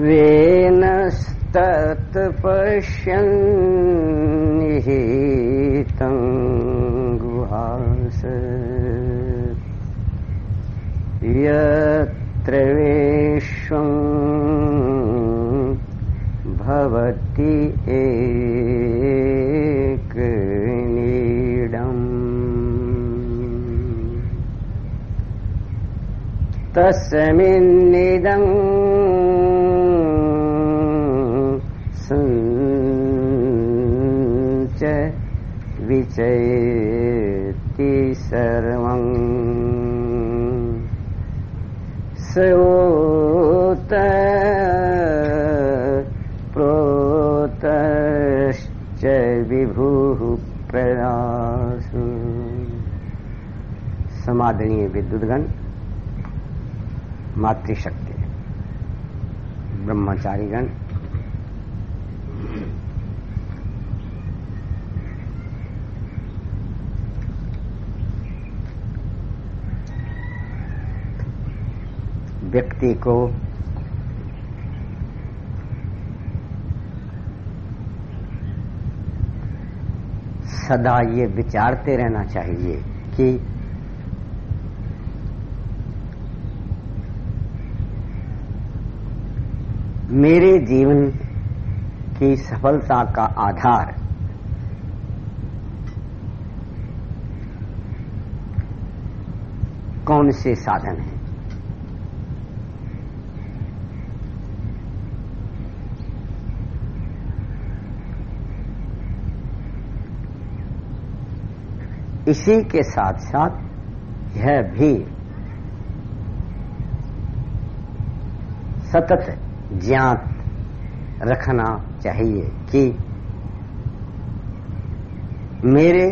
वेनस्तत्पश्यन् निहितं गुहास। यत्र विश्वम् भवति एकनीडम्। तस्मिन्निदम् विचयति सर्वम् सोत प्रोतश्च विभुः प्रयासु। समादनीय विद्युतगण मातृशक्ति ब्रह्मचारीगण व्यक्ति को सदा ये विचारते रहना चाहिए कि मेरे जीवन की सफलता का आधार कौन से साधन है? इसी के साथ साथ यह भी सतत ज्ञात रखना चाहिए कि मेरे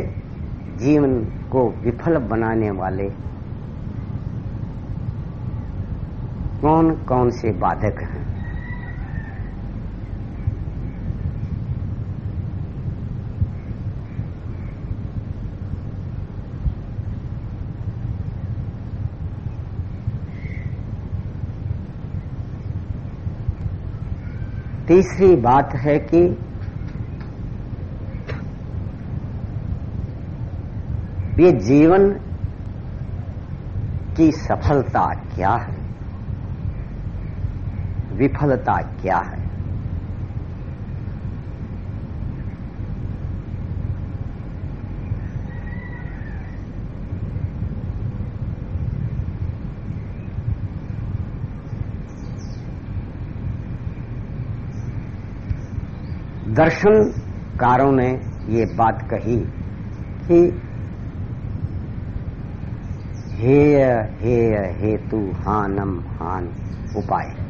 जीवन को विफल बनाने वाले कौन कौन से बाधक हैं? तीसरी बात है कि ये जीवन की सफलता क्या है? विफलता क्या है? दर्शनकारों ने ये बात कही कि हेय हेय हेतु हानम हान उपाय।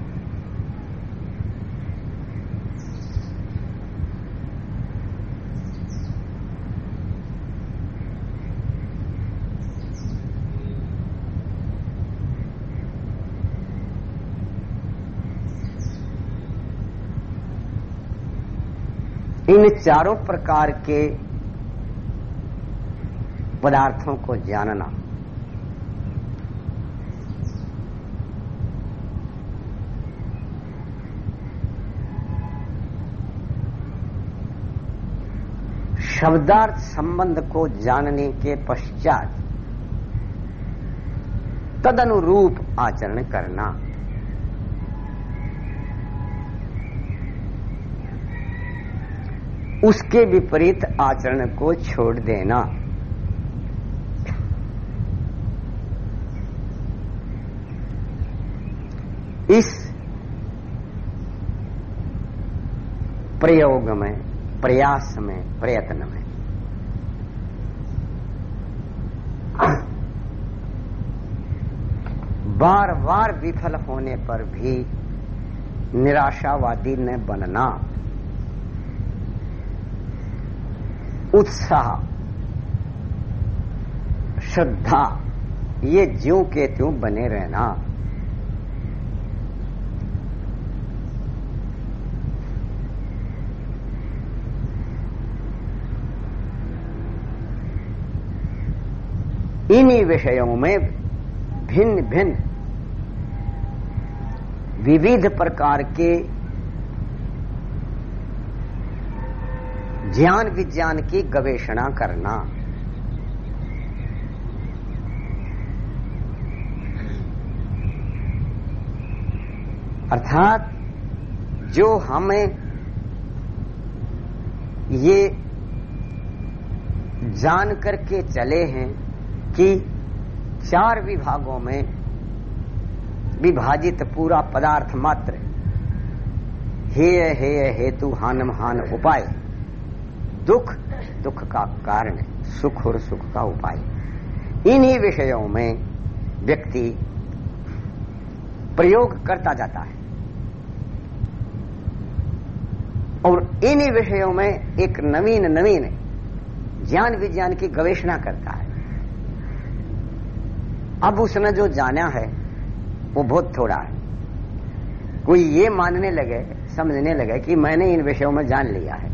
इन चारों प्रकार के पदार्थों को जानना। शब्दार्थ संबंध को जानने के पश्चात तदनुरूप आचरण करना। उसके विपरीत आचरण को छोड़ देना। इस प्रयोग में, प्रयास में, प्रयत्न में बार बार विफल होने पर भी निराशावादी न बनना। उत्साह, श्रद्धा, ये ज्यों के त्यों बने रहना। इन्हीं विषयों में भिन्न भिन्न विविध प्रकार के ज्ञान विज्ञान की गवेषणा करना। अर्थात जो हमें ये जान करके चले हैं कि चार विभागों में विभाजित पूरा पदार्थ मात्र, हेय हेय, हेतु, हानम, हान, उपाय। दुख दुख का कारण सुख और सुख का उपाय। इन्हीं विषयों में व्यक्ति प्रयोग करता जाता है। और इन्हीं विषयों में एक नवीन नवीन ज्ञान विज्ञान की गवेषणा करता है। अब उसने जो जाना है, वो बहुत थोड़ा है। कोई ये मानने लगे, समझने लगे कि मैंने इन विषयों में जान लिया है।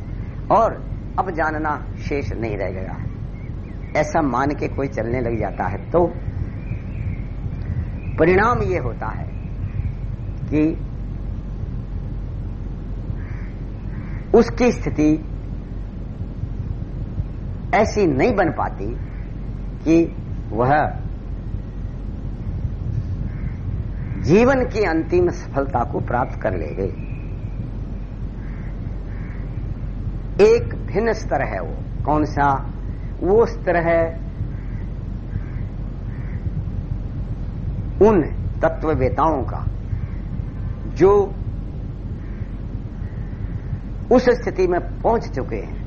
और अब जानना शेष नहीं रह गया। ऐसा मान के कोई चलने लग जाता है तो परिणाम ये होता है कि उसकी स्थिति ऐसी नहीं बन पाती कि वह जीवन की अंतिम सफलता को प्राप्त कर ले एक भिन्न स्तर है वो। कौन सा? वो स्तर है उन तत्ववेताओं का, जो उस स्थिति में पहुँच चुके हैं,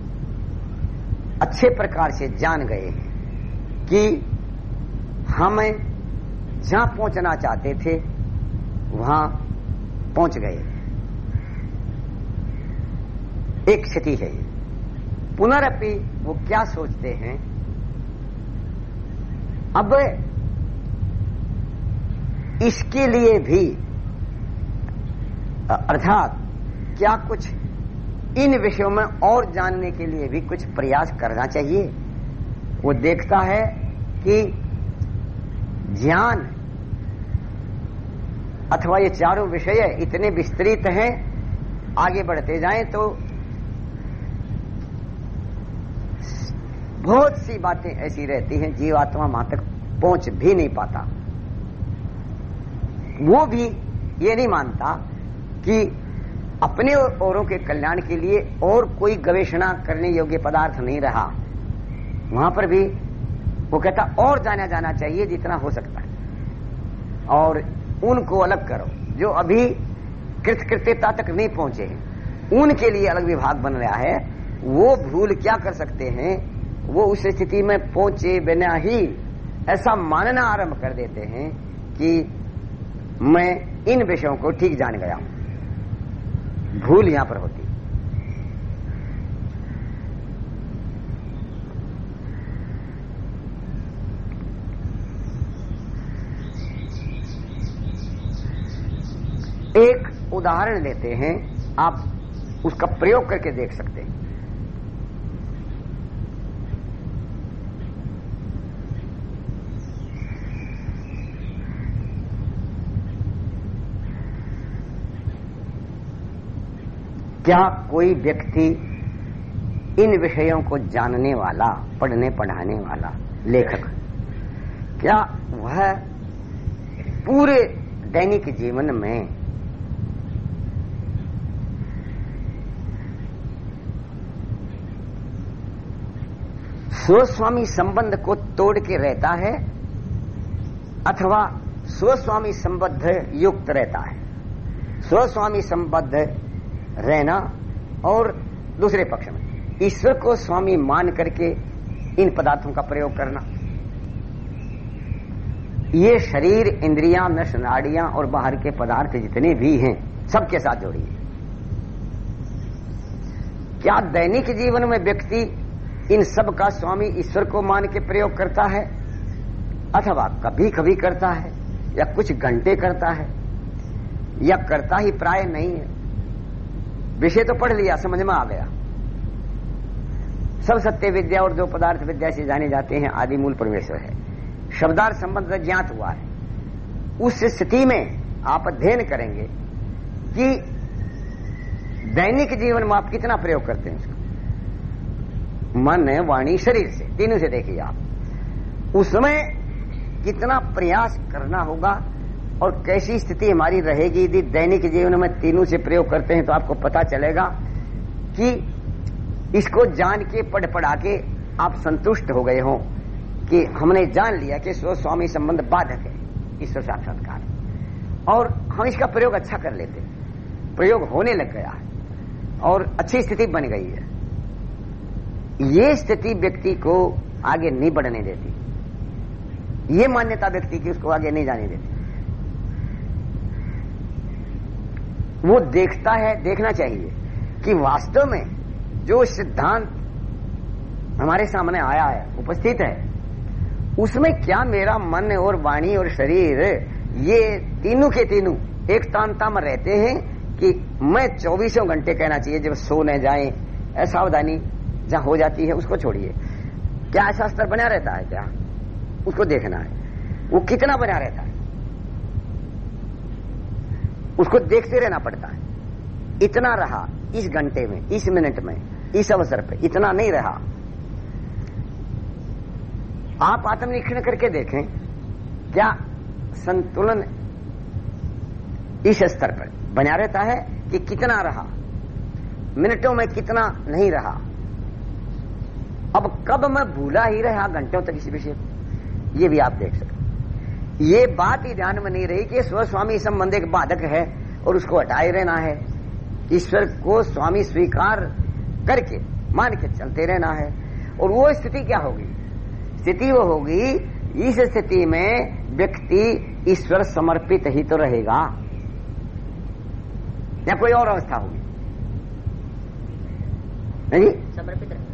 अच्छे प्रकार से जान गए हैं कि हमें जहाँ पहुँचना चाहते थे, वहाँ पहुँच गए। एक स्थिति है ये। पुनरअपि वो क्या सोचते हैं? अब इसके लिए भी अर्थात क्या कुछ इन विषयों में और जानने के लिए भी कुछ प्रयास करना चाहिए? वो देखता है कि ज्ञान अथवा ये चारों विषय इतने विस्तृत हैं, आगे बढ़ते जाएँ तो बहुत सी बातें ऐसी रहती हैं जीवात्मा वहाँ तक पहुँच भी नहीं पाता। वो भी ये नहीं मानता कि अपने औरों के कल्याण के लिए और कोई गवेषणा करने योग्य पदार्थ नहीं रहा। वहाँ पर भी वो कहता, और जाना जाना चाहिए जितना हो सकता है। और उनको अलग करो, जो अभी कृतकृत्यता तक नहीं पहुँचे हैं। उनके लिए अलग विभाग बन रहा है। वो भूल क्या कर सकते हैं? वो उस स्थिति में पहुँचे बिना ही ऐसा मानना आरंभ कर देते हैं कि मैं इन विषयों को ठीक जान गया हूँ। भूल यहाँ पर होती। एक उदाहरण लेते हैं, आप उसका प्रयोग करके देख सकते हैं। क्या कोई व्यक्ति इन विषयों को जानने वाला, पढ़ने, पढ़ाने वाला लेखक? क्या वह पूरे दैनिक जीवन में स्वस्वामी संबंध को तोड़ के रहता है अथवा स्वस्वामी संबद्ध युक्त रहता है? स्वस्वामी संबद्ध रहना और दूसरे पक्ष में। ईश्वर को स्वामी मान करके इन पदार्थों का प्रयोग करना। ये शरीर, इंद्रियाँ नश नाड़ियाँ और बाहर के पदार्थ जितने भी हैं, सबके साथ जोड़िए क्या दैनिक जीवन में व्यक्ति इन सब का स्वामी ईश्वर को मान के प्रयोग करता है? अथवा कभी कभी करता है, या कुछ घंटे करता है, या करता ही प्राय नहीं है? विषय तो पढ़ लिया, समझ में आ गया। सब सत्य विद्या और जो पदार्थ विद्या से जाने जाते हैं, आदि मूल परमेश्वर है। शब्दार संबंध ज्ञात हुआ है। उस स्थिति में आप अध्ययन करेंगे कि दैनिक जीवन में आप कितना प्रयोग करते हैं इसका। मन, वाणी, शरीर से, तीनों से देखिए आप। उसमें कितना प्रयास करना होगा और कैसी स्थिति हमारी रहेगी, यदि दैनिक जीवन में तीनों से प्रयोग करते हैं तो आपको पता चलेगा कि इसको जान के पढ़ पढ़ा के आप संतुष्ट हो गए हो कि हमने जान लिया कि स्व स्वामी संबंध बाधक है, ईश्वर साक्षात्कार। और हम इसका प्रयोग अच्छा कर लेते प्रयोग होने लग गया और अच्छी स्थिति बन गई है। ये स्थिति व्यक्ति को आगे नहीं बढ़ने देती। ये मान्यता व्यक्ति की उसको आगे नहीं जाने देती। वो देखता है, देखना चाहिए कि वास्तव में जो सिद्धांत हमारे सामने आया है, उपस्थित है, उसमें क्या मेरा मन और वाणी और शरीर, ये तीनों के तीनों एक तांता में रहते हैं कि मैं चौबीसों घंटे कहना चाहिए, जब सोने जाए सावधानी जहाँ हो जाती है, उसको छोड़िए। क्या ऐसा स्तर बना रहता है क्या? उसको देखना है। वो कितना बना रहता है? उसको देखते रहना पड़ता है। इतना रहा इस घंटे में, इस मिनट में, इस अवसर पर इतना नहीं रहा। आप आत्मनिरीक्षण करके देखें, क्या संतुलन इस स्तर पर बना रहता है कि कितना रहा? मिनटों में कितना नहीं रहा? अब कब मैं भूला ही रहा घंटों तक इस विषय ये भी आप देख सकते ये बात ही ध्यान में नहीं रही कि स्वस्वामी संबंध एक बाधक है और उसको हटाए रहना है। ईश्वर को स्वामी स्वीकार करके, मान के चलते रहना है। और वो स्थिति क्या होगी? स्थिति वो होगी, इस स्थिति में व्यक्ति ईश्वर समर्पित ही तो रहेगा। या कोई और अवस्था होगी? नहीं? समर्पित रहे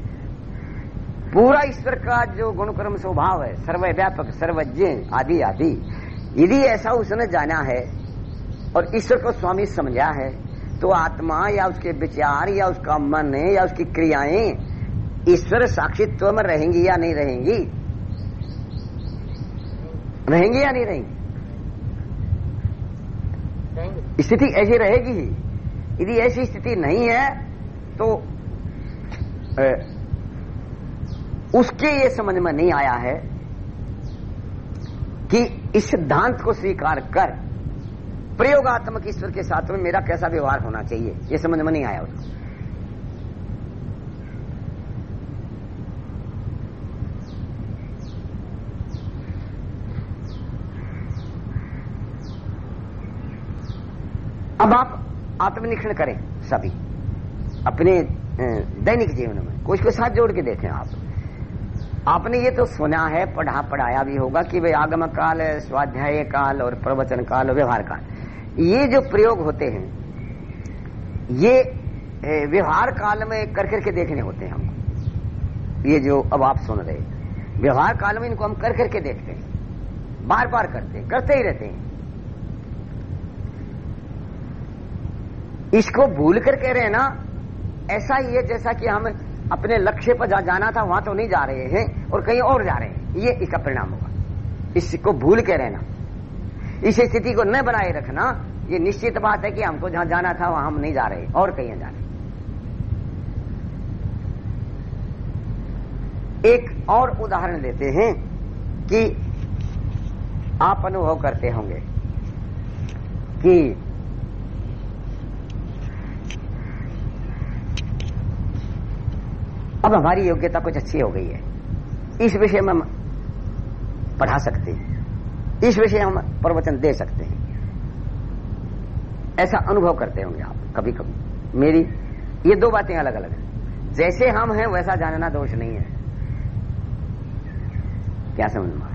पूरा ईश्वर का जो गुणकर्म स्वभाव है, सर्वव्यापक, सर्वज्ञ, आदि आदि, यदि ऐसा उसने जाना है और ईश्वर को स्वामी समझा है तो आत्मा या उसके विचार या उसका मन या उसकी क्रियाएँ ईश्वर साक्षित्व में रहेंगी या नहीं रहेंगी? रहेंगी या नहीं रहेंगी? स्थिति ऐसी रहेगी ही। यदि ऐसी स्थिति नहीं है तो उसके ये समझ में नहीं आया है कि इस सिद्धांत को स्वीकार कर प्रयोगात्मक ईश्वर के साथ में मेरा कैसा व्यवहार होना चाहिए, ये समझ में नहीं आया उसको। अब आप आत्मनिरीक्षण करें सभी, अपने दैनिक जीवन में कुछ को साथ जोड़ के देखें आप। आपने ये तो सुना है, पढ़ा, पढ़ाया भी होगा कि भाई आगम काल, स्वाध्याय काल और प्रवचन काल और व्यवहार काल। ये जो प्रयोग होते हैं, ये व्यवहार काल में कर करके देखने होते हैं हमको। ये जो अब आप सुन रहे व्यवहार काल में इनको हम कर करके देखते हैं। बार बार करते हैं, करते ही रहते हैं। इसको भूल कर कह रहे हैं ना ऐसा ही है जैसा कि हम अपने लक्ष्य पर जहाँ जाना था, वहाँ तो नहीं जा रहे हैं और कहीं और जा रहे हैं। ये इसका परिणाम होगा। इसको भूल के रहना। इस स्थिति को न बनाए रखना। ये निश्चित बात है कि हमको जहाँ जाना था, वहाँ हम नहीं जा रहे, और कहीं जा रहे। एक और उदाहरण लेते हैं कि आप अनुभव करते होंगे कि अब हमारी योग्यता कुछ अच्छी हो गई है। इस विषय में हम पढ़ा सकते हैं। इस विषय हम प्रवचन दे सकते हैं। ऐसा अनुभव करते होंगे आप कभी कभी मेरी ये दो बातें अलग अलग हैं। जैसे हम हैं वैसा जानना दोष नहीं है। क्या समझ में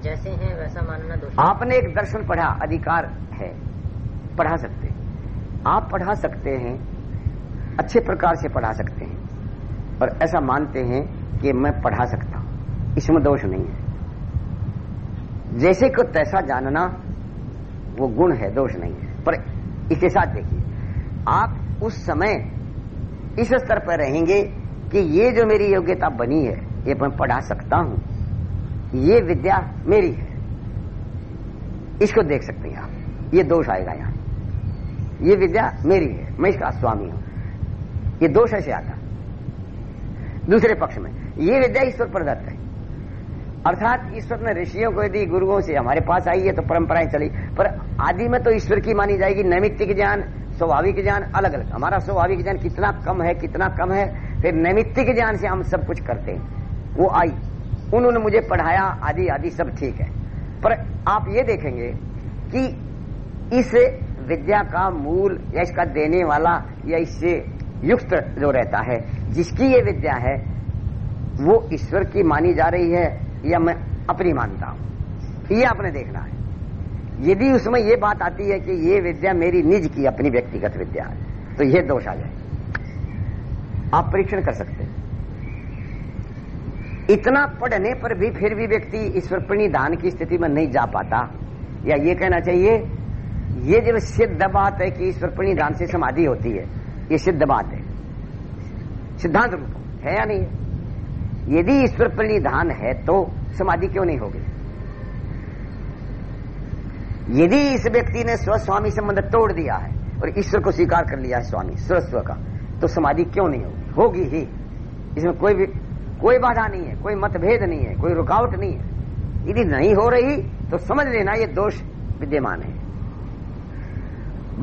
जैसे हैं वैसा मानना दोष आपने एक दर्शन पढ़ा अधिकार है। पढ़ा सकते हैं। आप पढ़ा सकते हैं अच्छे प्रकार से पढ़ा सकते हैं। और ऐसा मानते हैं कि मैं पढ़ा सकता हूँ। इसमें दोष नहीं है। जैसे को तैसा जानना, वो गुण है, दोष नहीं है। पर इसके साथ देखिए, आप उस समय इस स्तर पर रहेंगे कि ये जो मेरी योग्यता बनी है, ये मैं पढ़ा सकता हूँ। ये विद्या मेरी है। इसको देख सकते हैं आप। ये दोष आएगा यहाँ। ये विद्या मेरी है। मैं इसका स्वामी हूँ। ये दोष ऐसे आता दूसरे पक्ष में। ये विद्या ईश्वर प्रदत्त है। अर्थात ईश्वर ने ऋषियों को यदि गुरुओं से हमारे पास आई है तो परंपराएँ चली, पर आदि में तो ईश्वर की मानी जाएगी। नैमित्तिक ज्ञान, स्वाभाविक ज्ञान अलग अलग हमारा स्वाभाविक ज्ञान कितना कम है, कितना कम है, फिर नैमित्तिक ज्ञान से हम सब कुछ करते हैं। वो आई। उन्होंने मुझे पढ़ाया, आदि आदि सब ठीक है। पर आप ये देखेंगे कि इस विद्या का मूल या इसका देने वाला या इससे युक्त जो रहता है जिसकी ये विद्या है, वो ईश्वर की मानी जा रही है, या मैं अपनी मानता हूँ? ये आपने देखना है। यदि उसमें ये बात आती है कि ये विद्या मेरी निज की, अपनी व्यक्तिगत विद्या है तो ये दोष आ जाए। आप परीक्षण कर सकते हैं। इतना पढ़ने पर भी फिर भी व्यक्ति ईश्वर प्रणिधान की स्थिति में नहीं जा पाता। या ये कहना चाहिए, ये जब सिद्ध बात है कि ईश्वर प्रणिधान से समाधि होती है, ये सिद्ध बात है। सिद्धांत रूप है या नहीं है? यदि ईश्वर प्रणिधान है तो समाधि क्यों नहीं होगी? यदि इस व्यक्ति ने स्वस्वामी संबंध तोड़ दिया है और ईश्वर को स्वीकार कर लिया है स्वामी, स्वस्व का तो समाधि क्यों नहीं होगी? होगी ही। इसमें कोई भी कोई बाधा नहीं है, कोई मतभेद नहीं है, कोई रुकावट नहीं है। यदि नहीं हो रही तो समझ लेना ये दोष विद्यमान है।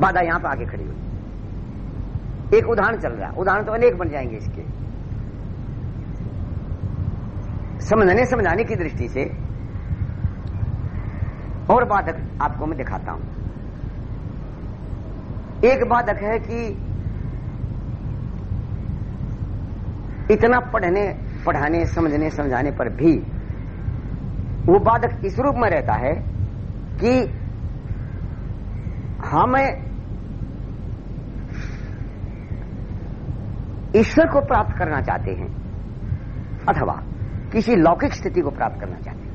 बाधा यहाँ पर आगे खड़ी हुई। एक उदाहरण चल रहा है। उदाहरण तो अनेक बन जाएँगे इसके। समझने, समझाने की दृष्टि से और बाधक आपको मैं दिखाता हूँ। एक बाधक है कि इतना पढ़ने, पढ़ाने, समझने, समझाने पर भी वो बाधक इस रूप में रहता है कि हमें ईश्वर को प्राप्त करना चाहते हैं, अथवा किसी लौकिक स्थिति को प्राप्त करना चाहते हैं।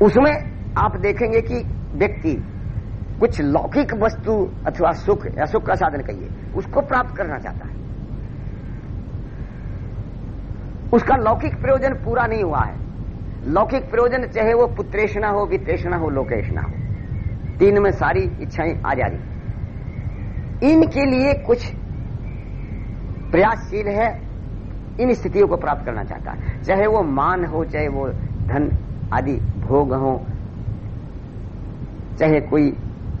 उसमें आप देखेंगे कि व्यक्ति कुछ लौकिक वस्तु अथवा सुख, या सुख का साधन कहिए, उसको प्राप्त करना चाहता है। उसका लौकिक प्रयोजन पूरा नहीं हुआ है। लौकिक प्रयोजन, चाहे वो पुत्रेषणा हो वित्तेषणा हो, लोकेषणा हो, तीन में सारी इच्छाएँ आ जा रही इनके लिए कुछ प्रयासशील है, इन स्थितियों को प्राप्त करना चाहता है। चाहे वो मान हो, चाहे वो धन आदि भोग हो, चाहे कोई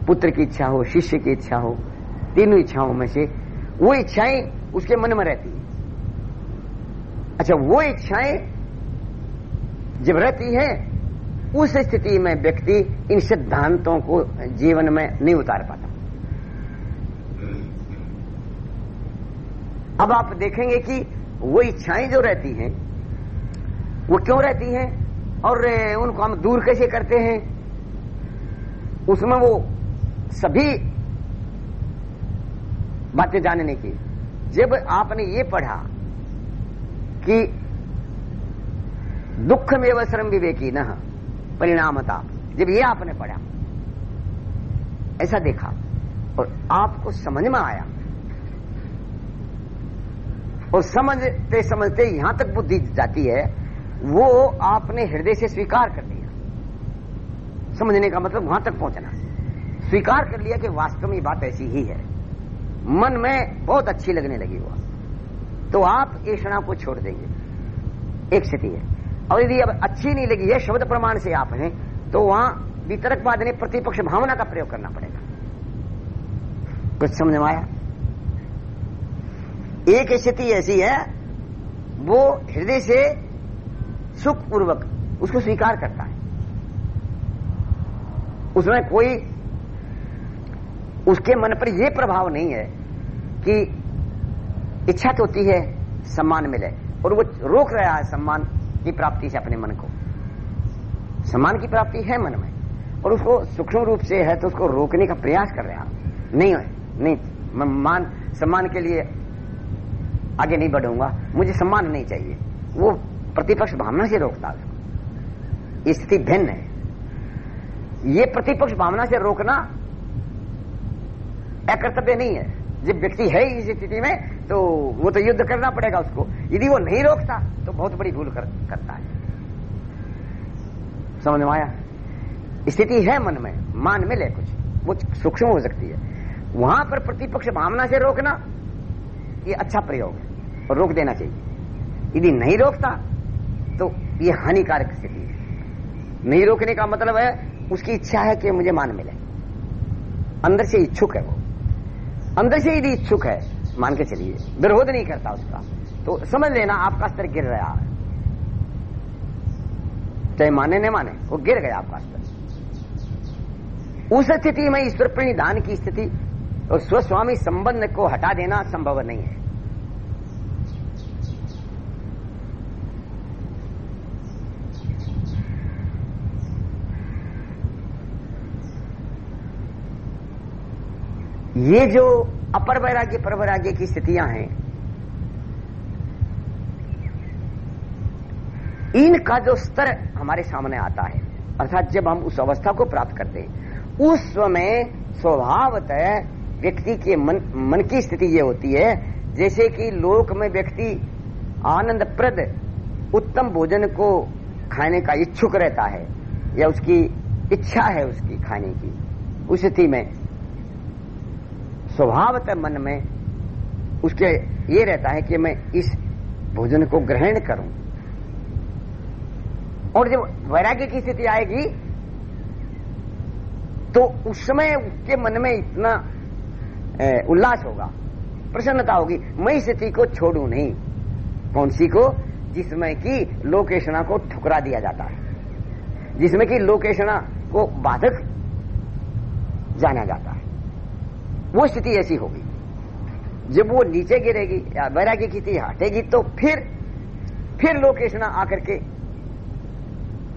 पुत्र की इच्छा हो, शिष्य की इच्छा हो, तीनों इच्छाओं में से वो इच्छाएँ उसके मन में रहती है। अच्छा वो इच्छाएँ जब रहती है, उस स्थिति में व्यक्ति इन सिद्धांतों को जीवन में नहीं उतार पाता। अब आप देखेंगे कि वो इच्छाएँ जो रहती हैं, वो क्यों रहती हैं? और उनको हम दूर कैसे करते हैं? उसमें वो सभी बातें जानने की। जब आपने ये पढ़ा कि दुख में श्रम विवेकी न परिणामता जब ये आपने पढ़ा, ऐसा देखा और आपको समझ में आया और समझते समझते यहाँ तक बुद्धि जाती है, वो आपने हृदय से स्वीकार कर लिया। समझने का मतलब वहाँ तक पहुँचना। स्वीकार कर लिया कि वास्तव में बात ऐसी ही है। मन में बहुत अच्छी लगने लगी वो। तो आप ऐषणा को छोड़ देंगे। एक स्थिति है। और यदि अब अच्छी नहीं लगी है शब्द प्रमाण से आप हैं तो वहाँ वितरकवाद ने प्रतिपक्ष भावना का प्रयोग करना पड़ेगा। कुछ समझ में आया? एक स्थिति ऐसी है, वो हृदय से सुख पूर्वक उसको स्वीकार करता है। उसमें कोई, उसके मन पर यह प्रभाव नहीं है कि इच्छा तो होती है, सम्मान मिले। और वो रोक रहा है सम्मान की प्राप्ति से अपने मन को। सम्मान की प्राप्ति है मन में। और उसको सूक्ष्म रूप से है तो उसको रोकने का प्रयास कर रहा नहीं है नहीं मान, सम्मान के लिए आगे नहीं बढ़ूँगा मुझे सम्मान नहीं चाहिए। वो प्रतिपक्ष भावना से रोकता उसको। स्थिति भिन्न है। ये प्रतिपक्ष भावना से रोकना अकर्तव्य नहीं है। जब व्यक्ति है इस स्थिति में तो वो तो युद्ध करना पड़ेगा उसको। यदि वो नहीं रोकता तो बहुत बड़ी भूल कर, करता है। समझ में आया? स्थिति है मन में मान मिले कुछ। वो सूक्ष्म हो सकती है। वहाँ पर प्रतिपक्ष भावना से रोकना ये अच्छा प्रयोग है, और रोक देना चाहिए। यदि नहीं रोकता तो ये हानिकारक स्थिति है। नहीं रोकने का मतलब है, उसकी इच्छा है कि मुझे मान मिले। अंदर से इच्छुक है वो। अंदर से यदि इच्छुक है, मान के चलिए, विरोध नहीं करता उसका तो समझ लेना आपका स्तर गिर रहा है। चाहे माने न माने, वो गिर गया आपका स्तर। उस स्थिति में ईश्वर प्रणिधान की स्थिति और स्वस्वामी संबंध को हटा देना संभव नहीं है। ये जो अपर वैराग्य, पर वैराग्य की स्थितियाँ हैं, इनका जो स्तर हमारे सामने आता है, अर्थात जब हम उस अवस्था को प्राप्त करते हैं, उस समय स्वभावतः व्यक्ति के मन मन की स्थिति ये होती है, जैसे कि लोक में व्यक्ति आनंद प्रद उत्तम भोजन को खाने का इच्छुक रहता है, या उसकी इच्छा है उसकी खाने की, उस स्थिति में। स्वभावतः मन में उसके ये रहता है कि मैं इस भोजन को ग्रहण करूँ। और जब वैराग्य की स्थिति आएगी तो उस समय उसके मन में इतना उल्लास होगा, प्रसन्नता होगी, मैं स्थिति को छोड़ू नहीं। कौन सी को? जिसमें कि लोकेशना को ठुकरा दिया जाता है। जिसमें कि लोकेशना को बाधक जाना जाता है। वो स्थिति ऐसी होगी। जब वो नीचे गिरेगी या वैराग्य की स्थिति हटेगी तो फिर फिर लोकेशना आकर के,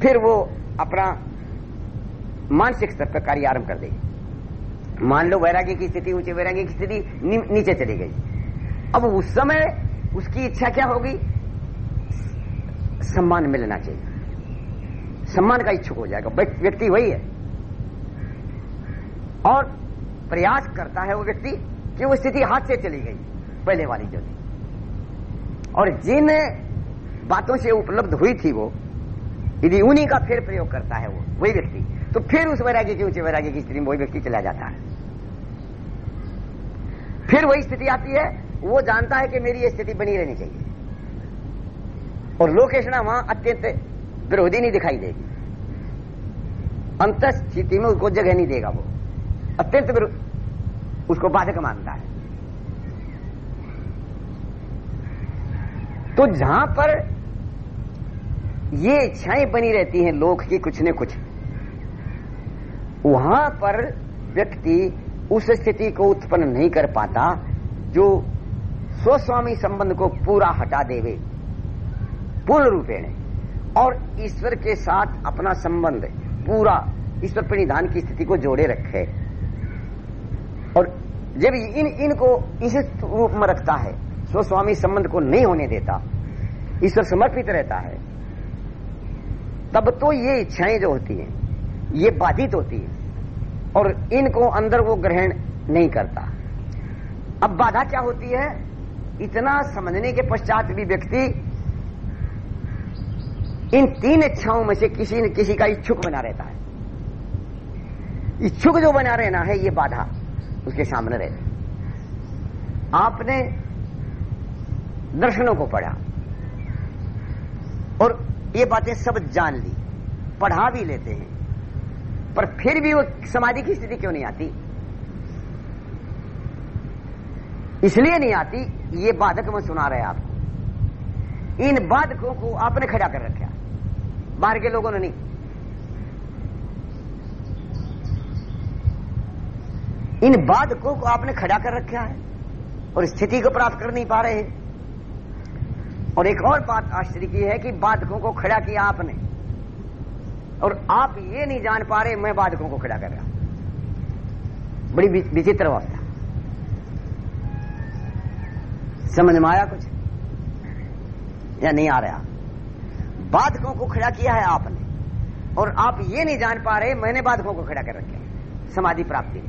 फिर वो अपना मानसिक स्तर पर कार्य आरंभ कर देगी। मान लो वैराग्य की स्थिति, ऊँचे वैराग्य की स्थिति नीचे चली गई। अब उस समय उसकी इच्छा क्या होगी? सम्मान मिलना चाहिए। सम्मान का इच्छुक हो जाएगा। व्यक्ति वही है। और प्रयास करता है वो व्यक्ति कि वो स्थिति हाथ से चली गई, पहले वाली जो थी। और जिन बातों से उपलब्ध हुई थी वो, यदि उन्हीं का फिर प्रयोग करता है वो, वही व्यक्ति। तो फिर उस वैराग्य की ऊँचे वैराग्य की स्थिति में वही व्यक्ति चला जाता है। फिर वही स्थिति आती है, वो जानता है कि मेरी ये स्थिति बनी रहनी चाहिए। और लोकेशना वहाँ अत्यंत विरोधी नहीं दिखाई देगी। अंत स्थिति में उसको जगह नहीं देगा वो। अत्यंत उसको बाधक मानता है। तो जहाँ पर ये इच्छाएँ बनी रहती हैं, लोक की कुछ न कुछ वहाँ पर व्यक्ति उस स्थिति को उत्पन्न नहीं कर पाता जो स्वस्वामी संबंध को पूरा हटा देवे। पूर्ण रूपेण। और ईश्वर के साथ अपना संबंध, पूरा ईश्वर प्रणिधान की स्थिति को जोड़े रखे। और जब इन, इनको इस रूप में रखता है, स्वस्वामी संबंध को नहीं होने देता, ईश्वर समर्पित रहता है, तब तो ये इच्छाएँ जो होती हैं ये बाधित होती है और इनको अंदर वो ग्रहण नहीं करता। अब बाधा क्या होती है? इतना समझने के पश्चात भी व्यक्ति इन तीन इच्छाओं में से किसी न किसी का इच्छुक बना रहता है। इच्छुक जो बना रहना है, ये बाधा उसके सामने रहती आपने दर्शनों को पढ़ा और ये बातें सब जान ली, पढ़ा भी लेते हैं। पर फिर भी वो समाधि की स्थिति क्यों नहीं आती? इसलिए नहीं आती, ये बाधक में सुना रहे आपको। इन बाधकों को आपने खड़ा कर रखा बाहर के लोगों ने नहीं। इन बाधकों को आपने खड़ा कर रखा है और स्थिति को प्राप्त कर नहीं पा रहे हैं। और एक और बात आश्चर्य की है कि बाधकों को खड़ा किया आपने। और आप ये नहीं जान पा रहे, मैं बाधकों को खड़ा कर रहा बड़ी विचित्र अवस्था। समझ में आया कुछ? या नहीं आ रहा? बाधकों को खड़ा किया है आपने। और आप ये नहीं जान पा रहे, मैंने बाधकों को खड़ा कर रखे समाधि प्राप्ति।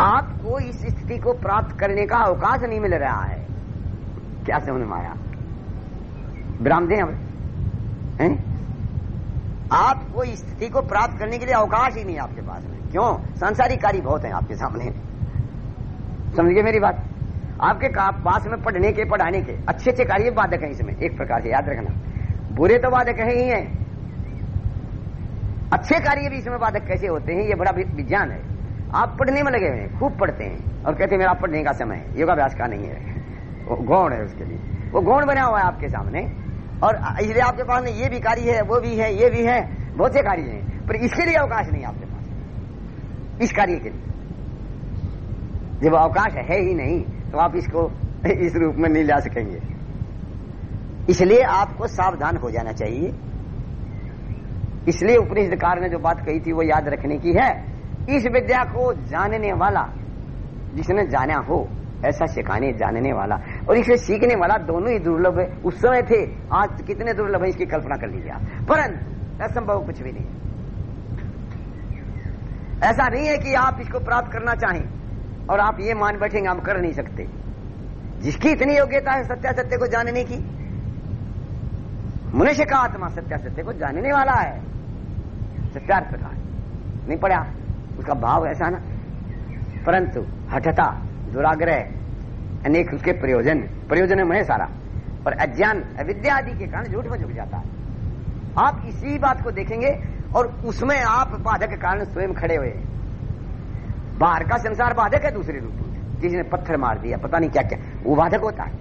आपको इस स्थिति को प्राप्त करने का अवकाश नहीं मिल रहा है। क्या समझ में आया? विराम दें हम हैं? आप कोई स्थिति को प्राप्त करने के लिए अवकाश ही नहीं आपके पास में। क्यों? सांसारिक कार्य बहुत है आपके सामने। समझिए मेरी बात? आपके पास में पढ़ने के, पढ़ाने के। अच्छे अच्छे कार्य बाधक हैं इसमें। एक प्रकार से याद रखना। बुरे तो बाधक है ही हैं। अच्छे कार्य भी इसमें बाधक कैसे होते हैं? ये बड़ा विज्ञान है। आप पढ़ने में लगे हुए हैं, खूब पढ़ते हैं। और कहते हैं, मेरा पढ़ने का समय है। योगाभ्यास का नहीं है। वो गौण है उसके लिए। वो गौण बना हुआ है आपके सामने। और इसलिए आपके पास में ये भी कार्य है, वो भी है, ये भी है, बहुत से कार्य हैं, पर इसके लिए अवकाश नहीं आपके पास। इस कार्य के लिए। जब अवकाश है ही नहीं तो आप इसको इस रूप में नहीं ला सकेंगे। इसलिए आपको सावधान हो जाना चाहिए। इसलिए उपनिषदकार ने जो बात कही थी, वो याद रखने की है। इस विद्या को जानने वाला, जिसने जाना हो, ऐसा सिखाने, जानने वाला और इसे सीखने वाला दोनों ही दुर्लभ है। उस समय थे, आज कितने दुर्लभ है, इसकी कल्पना कर लीजिए आप। परंतु, असंभव कुछ भी नहीं। ऐसा नहीं है कि आप इसको प्राप्त करना चाहें, और आप ये मान बैठेंगे हम कर नहीं सकते। जिसकी इतनी योग्यता है सत्या सत्य को जानने की, मनुष्य का आत्मा सत्या सत्य को जानने वाला है। सत्यार्थ का नहीं पड़ा उसका भाव ऐसा ना। परंतु, हठता, दुराग्रह अनेक उसके प्रयोजन प्रयोजन में है सारा। और अज्ञान, अविद्या आदि के कारण झूठ में झुक जाता है। आप इसी बात को देखेंगे और उसमें आप बाधक कारण स्वयं खड़े हुए हैं। बाहर का संसार बाधक है, दूसरे रूप में। जिसने पत्थर मार दिया, पता नहीं क्या क्या वो बाधक होता है।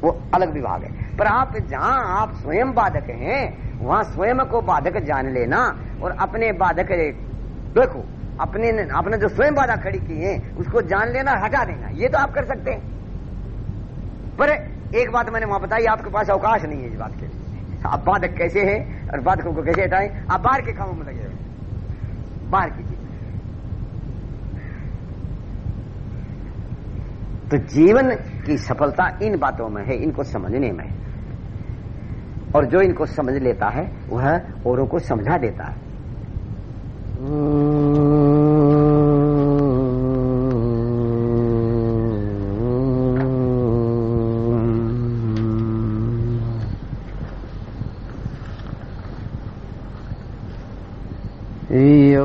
वो अलग विभाग है। पर आप जहाँ आप स्वयं बाधक हैं, वहाँ स्वयं को बाधक जान लेना और अपने बाधक देखो। अपने आपने जो स्वयं बाधा खड़ी की है, उसको जान लेना, हटा देना, ये तो आप कर सकते हैं। पर एक बात मैंने वहाँ बताई, आपके पास अवकाश नहीं है इस बात के लिए। आप बाधक कैसे है और बाधकों को कैसे हटाएँ? आप बाहर के कामों में लगे हुए। बाहर की चीज़। तो जीवन की सफलता इन बातों में है, इनको समझने में। और जो इनको समझ लेता है, वह औरों को समझा देता है। योगे